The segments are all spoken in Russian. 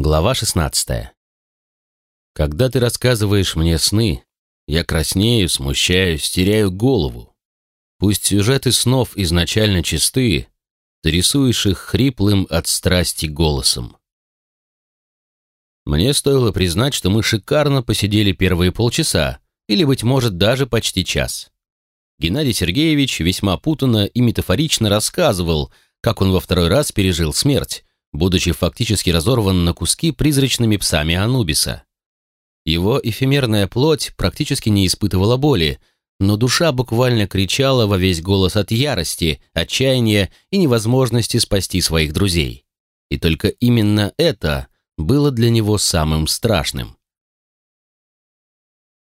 Глава 16. Когда ты рассказываешь мне сны, я краснею, смущаюсь, теряю голову. Пусть сюжеты снов изначально чисты, ты рисуешь их хриплым от страсти голосом. Мне стоило признать, что мы шикарно посидели первые полчаса, или, быть может, даже почти час. Геннадий Сергеевич весьма путанно и метафорично рассказывал, как он во второй раз пережил смерть, будучи фактически разорван на куски призрачными псами Анубиса. Его эфемерная плоть практически не испытывала боли, но душа буквально кричала во весь голос от ярости, отчаяния и невозможности спасти своих друзей. И только именно это было для него самым страшным.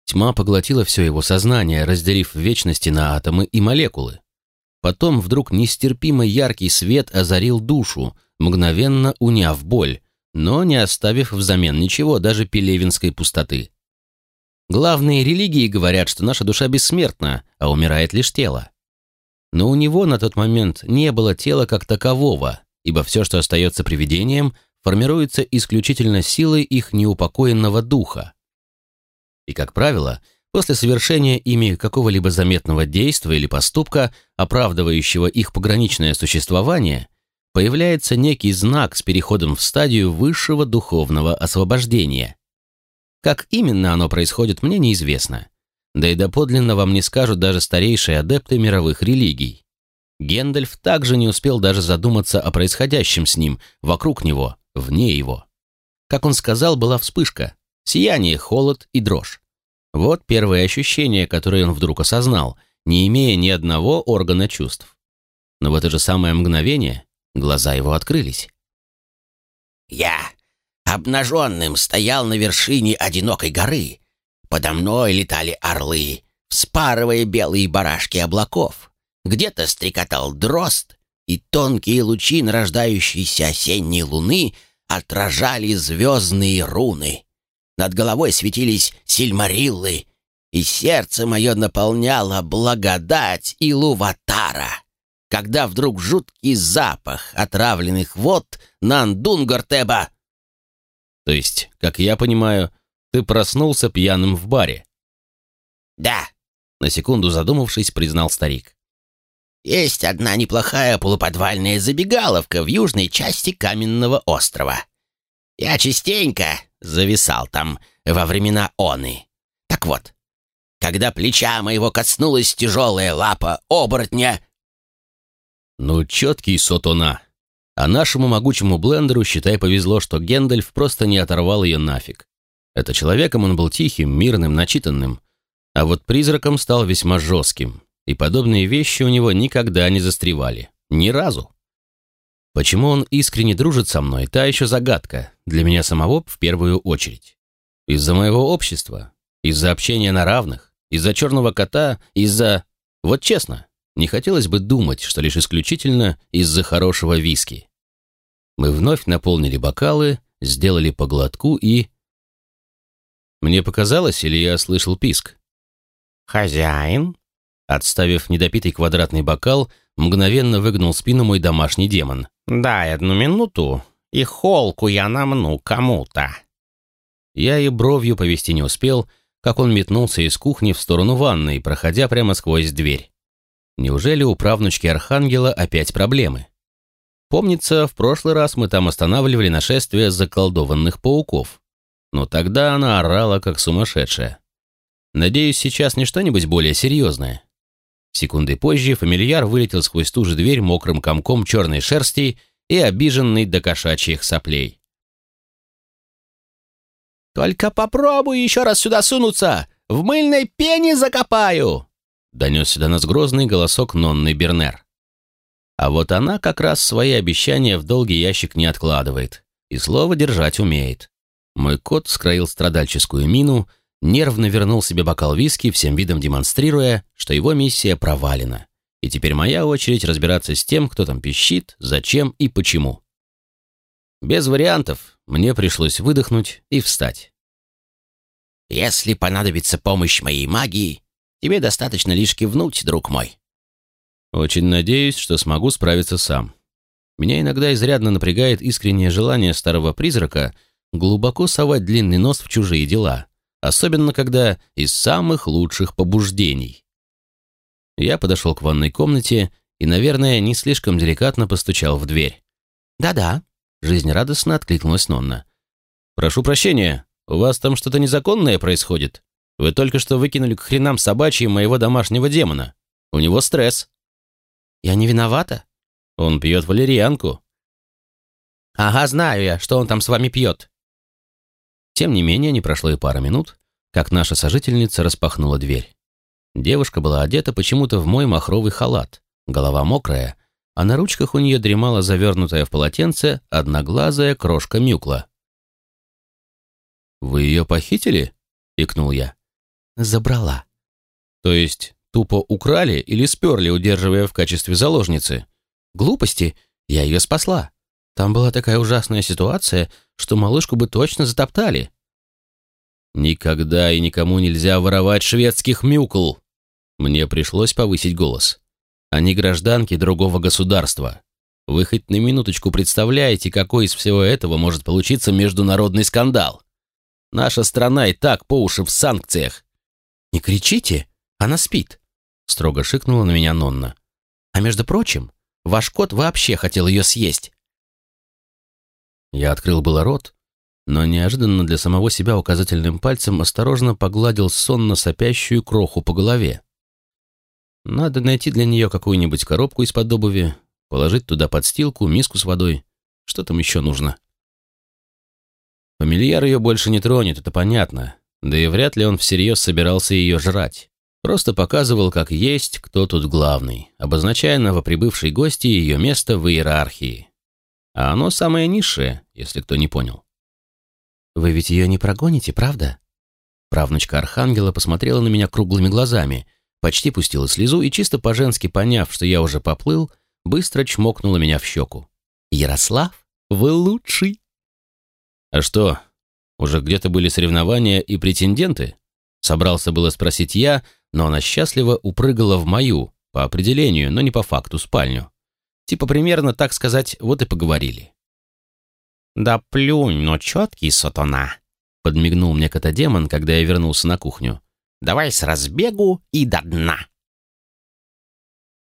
Тьма поглотила все его сознание, разделив вечности на атомы и молекулы. Потом вдруг нестерпимо яркий свет озарил душу, мгновенно уняв боль, но не оставив взамен ничего, даже пелевинской пустоты. Главные религии говорят, что наша душа бессмертна, а умирает лишь тело. Но у него на тот момент не было тела как такового, ибо все, что остается привидением, формируется исключительно силой их неупокоенного духа. И, как правило, после совершения ими какого-либо заметного действия или поступка, оправдывающего их пограничное существование, появляется некий знак с переходом в стадию высшего духовного освобождения. Как именно оно происходит, мне неизвестно. Да и доподлинно вам не скажут даже старейшие адепты мировых религий. Гендальф также не успел даже задуматься о происходящем с ним, вокруг него, вне его. Как он сказал, была вспышка, сияние, холод и дрожь. Вот первые ощущения, которые он вдруг осознал, не имея ни одного органа чувств. Но в это же самое мгновение Глаза его открылись. «Я обнаженным стоял на вершине одинокой горы. Подо мной летали орлы, вспарывая белые барашки облаков. Где-то стрекотал дрозд, и тонкие лучи нарождающейся осенней луны отражали звездные руны. Над головой светились сильмариллы, и сердце мое наполняло благодать и луватара когда вдруг жуткий запах отравленных вод Нандунгартеба... То есть, как я понимаю, ты проснулся пьяным в баре? Да, на секунду задумавшись, признал старик. Есть одна неплохая полуподвальная забегаловка в южной части каменного острова. Я частенько зависал там во времена оны. Так вот, когда плеча моего коснулась тяжелая лапа оборотня, ну, четкий сотона. А нашему могучему блендеру, считай, повезло, что Гендальф просто не оторвал ее нафиг. Это человеком он был тихим, мирным, начитанным. А вот призраком стал весьма жестким. И подобные вещи у него никогда не застревали. Ни разу. Почему он искренне дружит со мной, та еще загадка, для меня самого в первую очередь. Из-за моего общества, из-за общения на равных, из-за черного кота, из-за... Вот честно, не хотелось бы думать, что лишь исключительно из-за хорошего виски. Мы вновь наполнили бокалы, сделали по глотку и... Мне показалось, или я слышал писк? «Хозяин?» Отставив недопитый квадратный бокал, мгновенно выгнул спину мой домашний демон. «Дай одну минуту, и холку я намну кому-то». Я и бровью повести не успел, как он метнулся из кухни в сторону ванной, проходя прямо сквозь дверь. Неужели у правнучки Архангела опять проблемы? Помнится, в прошлый раз мы там останавливали нашествие заколдованных пауков. Но тогда она орала, как сумасшедшая. Надеюсь, сейчас не что-нибудь более серьезное. Секунды позже фамильяр вылетел сквозь ту же дверь мокрым комком черной шерсти и обиженный до кошачьих соплей. «Только попробуй еще раз сюда сунуться! В мыльной пене закопаю!» Донесся до нас грозный голосок Нонны Бернер. А вот она как раз свои обещания в долгий ящик не откладывает и слово держать умеет. Мой кот скроил страдальческую мину, нервно вернул себе бокал виски, всем видом демонстрируя, что его миссия провалена. И теперь моя очередь разбираться с тем, кто там пищит, зачем и почему. Без вариантов мне пришлось выдохнуть и встать. «Если понадобится помощь моей магии, Тебе достаточно лишь кивнуть, друг мой». «Очень надеюсь, что смогу справиться сам. Меня иногда изрядно напрягает искреннее желание старого призрака глубоко совать длинный нос в чужие дела, особенно когда из самых лучших побуждений. Я подошел к ванной комнате и, наверное, не слишком деликатно постучал в дверь. «Да-да», — жизнерадостно откликнулась Нонна. «Прошу прощения, у вас там что-то незаконное происходит? Вы только что выкинули к хренам собачьим моего домашнего демона. У него стресс». «Я не виновата?» «Он пьет валерьянку». «Ага, знаю я, что он там с вами пьет». Тем не менее, не прошло и пара минут, как наша сожительница распахнула дверь. Девушка была одета почему-то в мой махровый халат, голова мокрая, а на ручках у нее дремала завернутая в полотенце одноглазая крошка Мюкла. «Вы ее похитили?» — икнул я. «Забрала». «То есть тупо украли или сперли, удерживая в качестве заложницы?» «Глупости. Я ее спасла. Там была такая ужасная ситуация, что малышку бы точно затоптали». «Никогда и никому нельзя воровать шведских мюкл!» Мне пришлось повысить голос. Они гражданки другого государства. Вы хоть на минуточку представляете, какой из всего этого может получиться международный скандал? Наша страна и так по уши в санкциях. Не кричите, она спит, строго шикнула на меня Нонна. А между прочим, ваш кот вообще хотел ее съесть. Я открыл было рот, но неожиданно для самого себя указательным пальцем осторожно погладил сонно сопящую кроху по голове. Надо найти для нее какую-нибудь коробку из-под обуви, положить туда подстилку, миску с водой. Что там еще нужно? Фамильяр ее больше не тронет, это понятно. Да и вряд ли он всерьез собирался ее жрать. Просто показывал, как есть, кто тут главный, обозначая новоприбывшей гости ее место в иерархии. А оно самое низшее, если кто не понял. «Вы ведь ее не прогоните, правда?» Правнучка Архангела посмотрела на меня круглыми глазами – почти пустила слезу и, чисто по-женски поняв, что я уже поплыл, быстро чмокнула меня в щеку. «Ярослав, вы лучший!» «А что, уже где-то были соревнования и претенденты?» Собрался было спросить я, но она счастливо упрыгала в мою, по определению, но не по факту, спальню. Типа примерно, так сказать, вот и поговорили. «Да плюнь, но четкий сатана!» Подмигнул мне кота-демон, когда я вернулся на кухню. Давай с разбегу и до дна.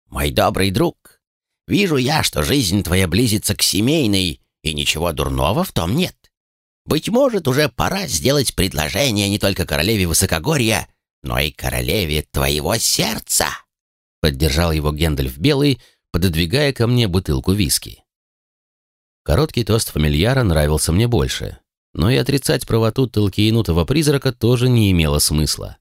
Мой добрый друг, вижу я, что жизнь твоя близится к семейной, и ничего дурного в том нет. Быть может, уже пора сделать предложение не только королеве Высокогорья, но и королеве твоего сердца. Поддержал его Гендальф Белый, пододвигая ко мне бутылку виски. Короткий тост фамильяра нравился мне больше, но и отрицать правоту Толкиенутого призрака тоже не имело смысла.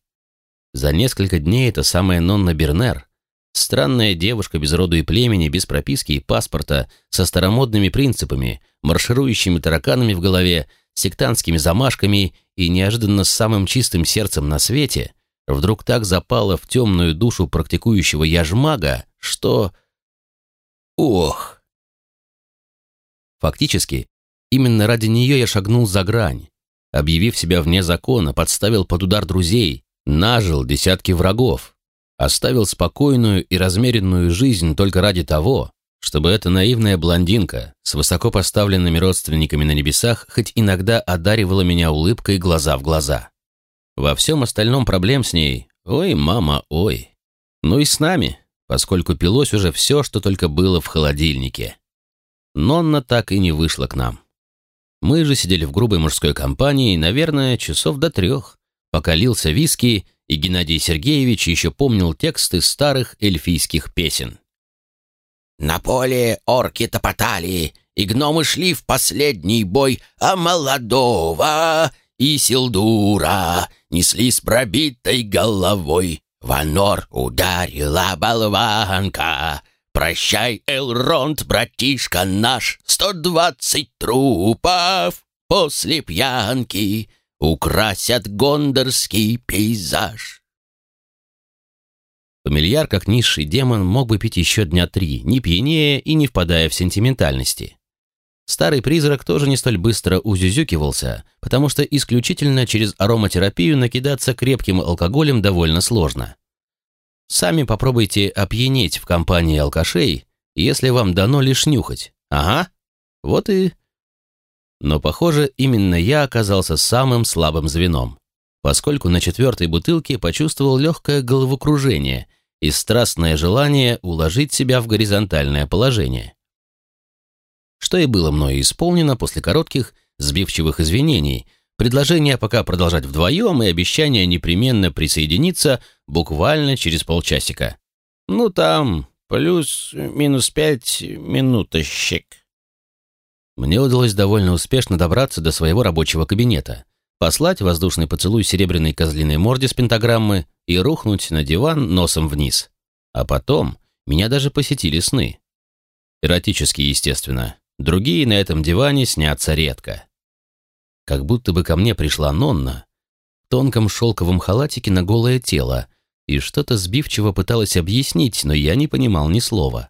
За несколько дней эта самая Нонна Бернер, странная девушка без роду и племени, без прописки и паспорта, со старомодными принципами, марширующими тараканами в голове, сектантскими замашками и неожиданно с самым чистым сердцем на свете, вдруг так запала в темную душу практикующего яжмага, что... Ох! Фактически, именно ради нее я шагнул за грань, объявив себя вне закона, подставил под удар друзей, Нажил десятки врагов, оставил спокойную и размеренную жизнь только ради того, чтобы эта наивная блондинка с высоко поставленными родственниками на небесах хоть иногда одаривала меня улыбкой глаза в глаза. Во всем остальном проблем с ней «Ой, мама, ой». Ну и с нами, поскольку пилось уже все, что только было в холодильнике. Нонна так и не вышла к нам. Мы же сидели в грубой мужской компании, наверное, часов до трех, пока лился виски, и Геннадий Сергеевич еще помнил тексты старых эльфийских песен. «На поле орки топотали, и гномы шли в последний бой, а молодого и Силдура несли с пробитой головой. Ванор ударила болванка. Прощай, Элронд, братишка наш, сто двадцать трупов после пьянки украсят гондорский пейзаж. Фамильяр, как низший демон, мог бы пить еще дня три, не пьянее и не впадая в сентиментальности. Старый призрак тоже не столь быстро узюзюкивался, потому что исключительно через ароматерапию накидаться крепким алкоголем довольно сложно. Сами попробуйте опьянеть в компании алкашей, если вам дано лишь нюхать. Ага, вот и... Но, похоже, именно я оказался самым слабым звеном, поскольку на четвертой бутылке почувствовал легкое головокружение и страстное желание уложить себя в горизонтальное положение. Что и было мною исполнено после коротких, сбивчивых извинений, предложения пока продолжать вдвоем и обещания непременно присоединиться буквально через полчасика. Ну там, плюс-минус пять минуточек. Мне удалось довольно успешно добраться до своего рабочего кабинета, послать воздушный поцелуй серебряной козлиной морде с пентаграммы и рухнуть на диван носом вниз. А потом меня даже посетили сны. Эротические, естественно. Другие на этом диване снятся редко. Как будто бы ко мне пришла Нонна в тонком шелковом халатике на голое тело и что-то сбивчиво пыталась объяснить, но я не понимал ни слова.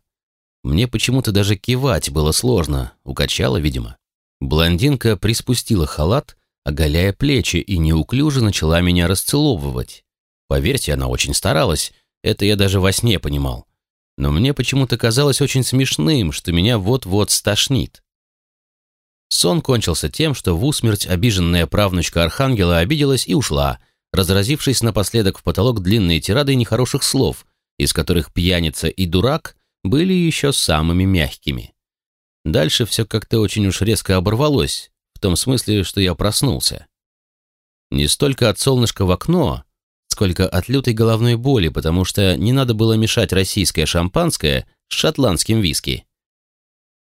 Мне почему-то даже кивать было сложно, укачала, видимо. Блондинка приспустила халат, оголяя плечи, и неуклюже начала меня расцеловывать. Поверьте, она очень старалась, это я даже во сне понимал. Но мне почему-то казалось очень смешным, что меня вот-вот стошнит. Сон кончился тем, что в усмерть обиженная правнучка Архангела обиделась и ушла, разразившись напоследок в потолок длинной тирадой нехороших слов, из которых пьяница и дурак были еще самыми мягкими. Дальше все как-то очень уж резко оборвалось, том смысле, что я проснулся. Не столько от солнышка в окно, сколько от лютой головной боли, потому что не надо было мешать российское шампанское с шотландским виски.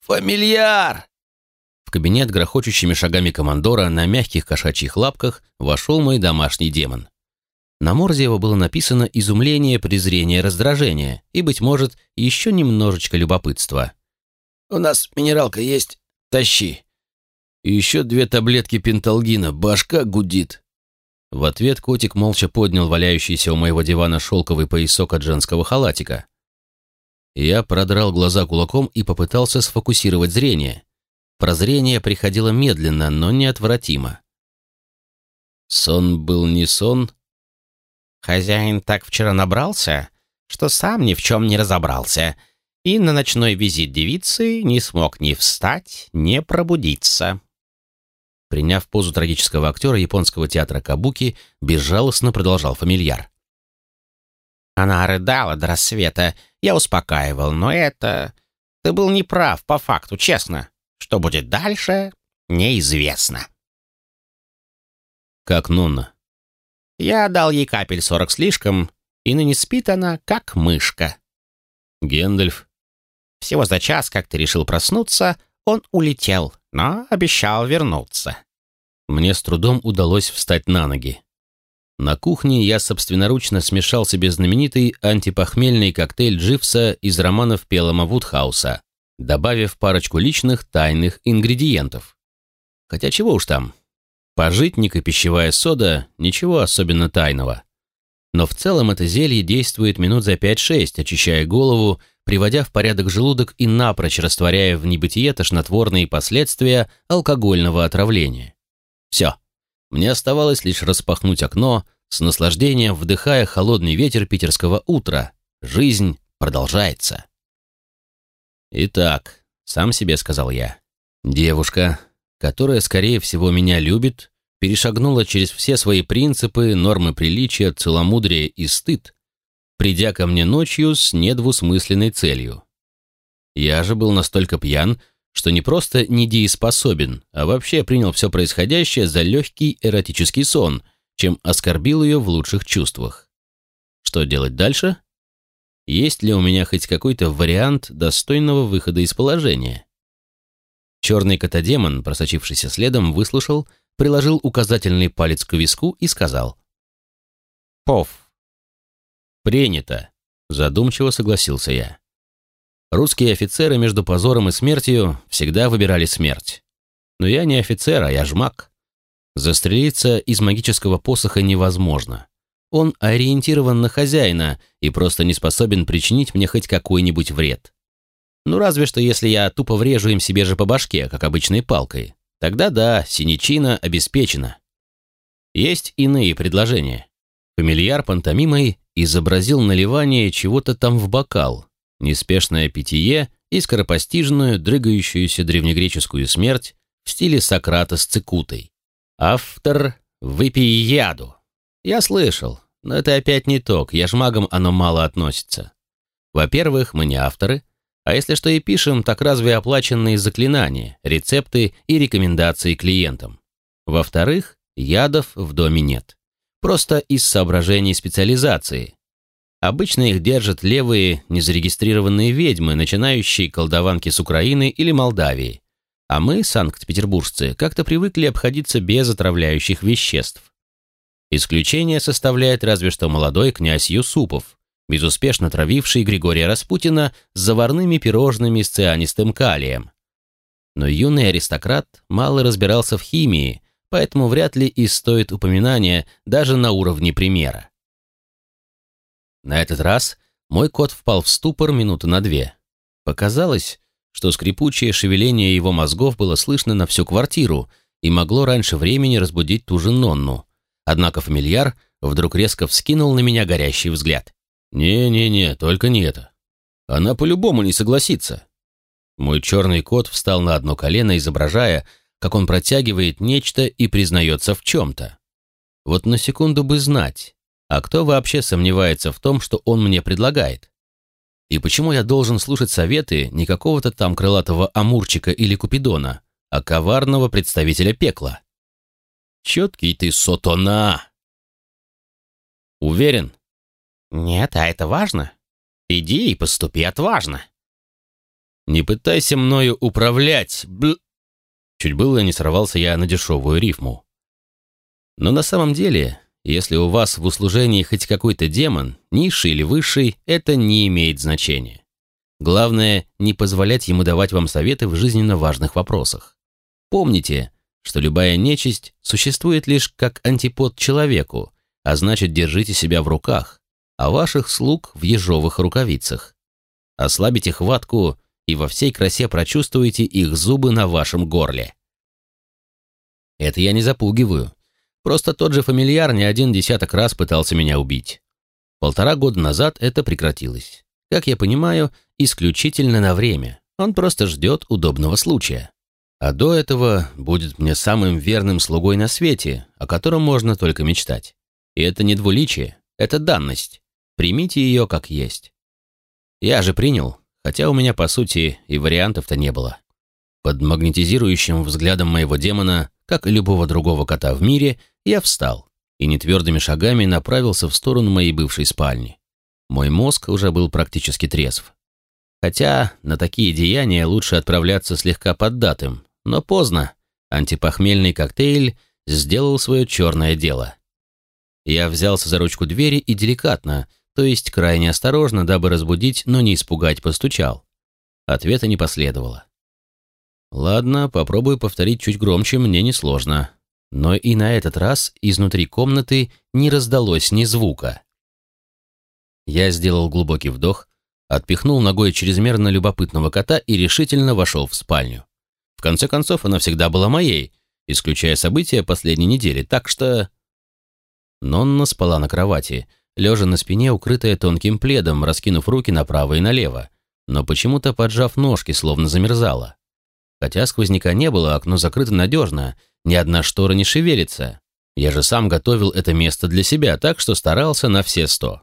«Фамильяр!» В кабинет грохочущими шагами командора на мягких кошачьих лапках вошел мой домашний демон. На морде его было написано изумление, презрение, раздражение и, быть может, еще немножечко любопытства. «У нас минералка есть. Тащи». И еще две таблетки пенталгина. Башка гудит. В ответ котик молча поднял валяющийся у моего дивана шелковый поясок от женского халатика. Я продрал глаза кулаком и попытался сфокусировать зрение. Прозрение приходило медленно, но неотвратимо. Сон был не сон, Хозяин так вчера набрался, что сам ни в чем не разобрался, и на ночной визит девицы не смог ни встать, ни пробудиться. Приняв позу трагического актера японского театра Кабуки, безжалостно продолжал фамильяр. Она рыдала до рассвета, я успокаивал, но это... Ты был неправ по факту, честно. Что будет дальше, неизвестно. Как Нонна? Я дал ей капель сорок слишком, и ныне спит она, как мышка. Гендальф. Всего за час, как ты решил проснуться, он улетел, но обещал вернуться. Мне с трудом удалось встать на ноги. На кухне я собственноручно смешал себе знаменитый антипохмельный коктейль Дживса из романов Пелома Вудхауса, добавив парочку личных тайных ингредиентов. Хотя чего уж там, Пожитник и пищевая сода – ничего особенно тайного. Но в целом это зелье действует минут за 5-6, очищая голову, приводя в порядок желудок и напрочь растворяя в небытие тошнотворные последствия алкогольного отравления. Все. Мне оставалось лишь распахнуть окно, с наслаждением вдыхая холодный ветер питерского утра. Жизнь продолжается. «Итак», — сам себе сказал я, — «девушка, которая, скорее всего, меня любит, перешагнула через все свои принципы, нормы приличия, целомудрия и стыд, придя ко мне ночью с недвусмысленной целью. Я же был настолько пьян, что не просто недееспособен, а вообще принял все происходящее за легкий эротический сон, чем оскорбил ее в лучших чувствах. Что делать дальше? Есть ли у меня хоть какой-то вариант достойного выхода из положения? Черный котодемон, просочившийся следом, выслушал, приложил указательный палец к виску и сказал. «Пов». «Принято», — задумчиво согласился я. Русские офицеры между позором и смертью всегда выбирали смерть. Но я не офицер, а я жмак. Застрелиться из магического посоха невозможно. Он ориентирован на хозяина и просто не способен причинить мне хоть какой-нибудь вред. Ну, разве что если я тупо врежу им себе же по башке, как обычной палкой. Тогда да, синячина обеспечена. Есть иные предложения. Фамильяр пантомимой изобразил наливание чего-то там в бокал, неспешное питье и скоропостижную, дрыгающуюся древнегреческую смерть в стиле Сократа с цикутой. Автор «Выпей яду». Я слышал, но это опять не то, к яжмагам оно мало относится. Во-первых, мы не авторы, а если что и пишем, так разве оплаченные заклинания, рецепты и рекомендации клиентам. Во-вторых, ядов в доме нет. Просто из соображений специализации. Обычно их держат левые незарегистрированные ведьмы, начинающие колдованки с Украины или Молдавии. А мы, санкт-петербуржцы, как-то привыкли обходиться без отравляющих веществ. Исключение составляет разве что молодой князь Юсупов, безуспешно травивший Григория Распутина с заварными пирожными с цианистым калием. Но юный аристократ мало разбирался в химии, поэтому вряд ли и стоит упоминания даже на уровне примера. На этот раз мой кот впал в ступор минуты на две. Показалось, что скрипучее шевеление его мозгов было слышно на всю квартиру и могло раньше времени разбудить ту же Нонну. Однако фамильяр вдруг резко вскинул на меня горящий взгляд. «Не-не-не, только не это. Она по-любому не согласится». Мой черный кот встал на одно колено, изображая, как он протягивает нечто и признается в чем-то. Вот на секунду бы знать, а кто вообще сомневается в том, что он мне предлагает? И почему я должен слушать советы не какого-то там крылатого амурчика или купидона, а коварного представителя пекла? Четкий ты сотона. Уверен? Нет, а это важно. Иди и поступи отважно. Не пытайся мною управлять, бл... Чуть было не сорвался я на дешевую рифму. Но на самом деле, если у вас в услужении хоть какой-то демон, низший или высший, это не имеет значения. Главное, не позволять ему давать вам советы в жизненно важных вопросах. Помните, что любая нечисть существует лишь как антипод человеку, а значит, держите себя в руках, а ваших слуг в ежовых рукавицах. Ослабите хватку и во всей красе прочувствуете их зубы на вашем горле. Это я не запугиваю. Просто тот же фамильяр не один десяток раз пытался меня убить. Полтора года назад это прекратилось. Как я понимаю, исключительно на время. Он просто ждет удобного случая. А до этого будет мне самым верным слугой на свете, о котором можно только мечтать. И это не двуличие, это данность. Примите ее как есть. Я же принял, хотя у меня, по сути, и вариантов-то не было. Под магнетизирующим взглядом моего демона, как и любого другого кота в мире, я встал и нетвердыми шагами направился в сторону моей бывшей спальни. Мой мозг уже был практически трезв. Хотя на такие деяния лучше отправляться слегка поддатым, но поздно. Антипохмельный коктейль сделал свое черное дело. Я взялся за ручку двери и деликатно, то есть крайне осторожно, дабы разбудить, но не испугать, постучал. Ответа не последовало. Ладно, попробую повторить чуть громче, мне несложно. Но и на этот раз изнутри комнаты не раздалось ни звука. Я сделал глубокий вдох, отпихнул ногой чрезмерно любопытного кота и решительно вошел в спальню. В конце концов, она всегда была моей, исключая события последней недели, так что... Нонна спала на кровати, лежа на спине, укрытая тонким пледом, раскинув руки направо и налево, но почему-то поджав ножки, словно замерзала. Хотя сквозняка не было, окно закрыто надежно, ни одна штора не шевелится. Я же сам готовил это место для себя, так что старался на все сто.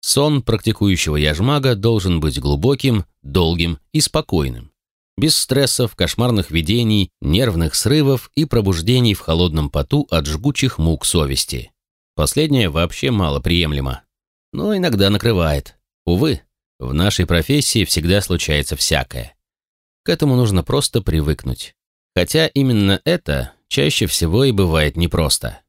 Сон практикующего яжмага должен быть глубоким, долгим и спокойным. Без стрессов, кошмарных видений, нервных срывов и пробуждений в холодном поту от жгучих мук совести. Последнее вообще мало приемлемо. Но иногда накрывает. Увы, в нашей профессии всегда случается всякое. К этому нужно просто привыкнуть. Хотя именно это чаще всего и бывает непросто.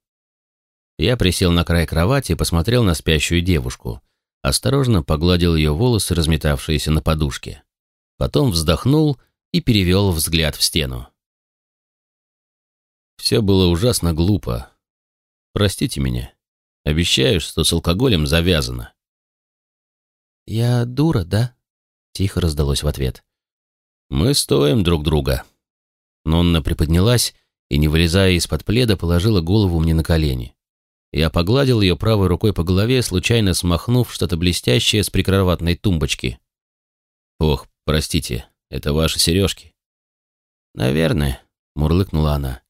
Я присел на край кровати и посмотрел на спящую девушку, осторожно погладил ее волосы, разметавшиеся на подушке. Потом вздохнул и перевел взгляд в стену. Все было ужасно глупо. Простите меня. Обещаю, что с алкоголем завязано. «Я дура, да?» — тихо раздалось в ответ. «Мы стоим друг друга». Нонна приподнялась и, не вылезая из-под пледа, положила голову мне на колени. Я погладил ее правой рукой по голове, случайно смахнув что-то блестящее с прикроватной тумбочки. «Ох, простите, это ваши сережки?» «Наверное. — мурлыкнула она.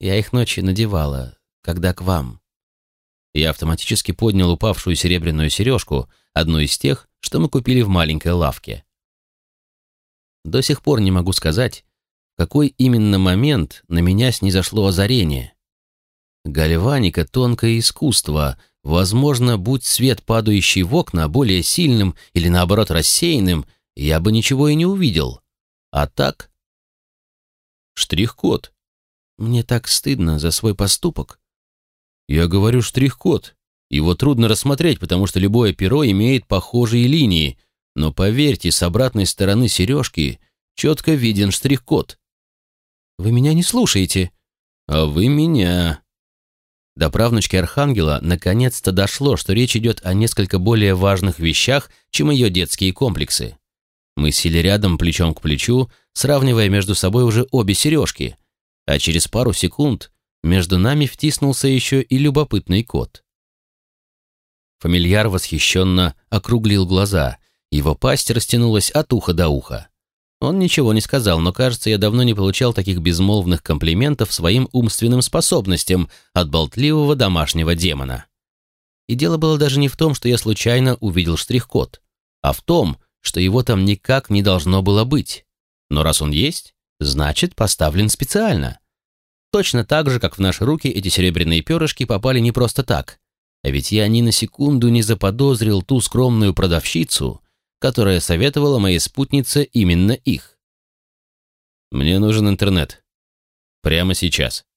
«Я их ночью надевала, когда к вам». Я автоматически поднял упавшую серебряную сережку, одну из тех, что мы купили в маленькой лавке. До сих пор не могу сказать, в какой именно момент на меня снизошло озарение. Гальваника — тонкое искусство, возможно, будь свет, падающий в окна, более сильным или, наоборот, рассеянным, я бы ничего и не увидел. А так... Штрих-код. Мне так стыдно за свой поступок. Я говорю штрих-код. Его трудно рассмотреть, потому что любое перо имеет похожие линии, но поверьте, с обратной стороны сережки четко виден штрих-код. Вы меня не слушаете. А вы меня. До правнучки Архангела наконец-то дошло, что речь идет о несколько более важных вещах, чем ее детские комплексы. Мы сели рядом плечом к плечу, сравнивая между собой уже обе сережки, а через пару секунд между нами втиснулся еще и любопытный кот. Фамильяр восхищенно округлил глаза, его пасть растянулась от уха до уха. Он ничего не сказал, но, кажется, я давно не получал таких безмолвных комплиментов своим умственным способностям от болтливого домашнего демона. И дело было даже не в том, что я случайно увидел штрих-код, а в том, что его там никак не должно было быть. Но раз он есть, значит, поставлен специально. Точно так же, как в наши руки эти серебряные перышки попали не просто так. А ведь я ни на секунду не заподозрил ту скромную продавщицу, которая советовала моей спутнице именно их. «Мне нужен интернет. Прямо сейчас».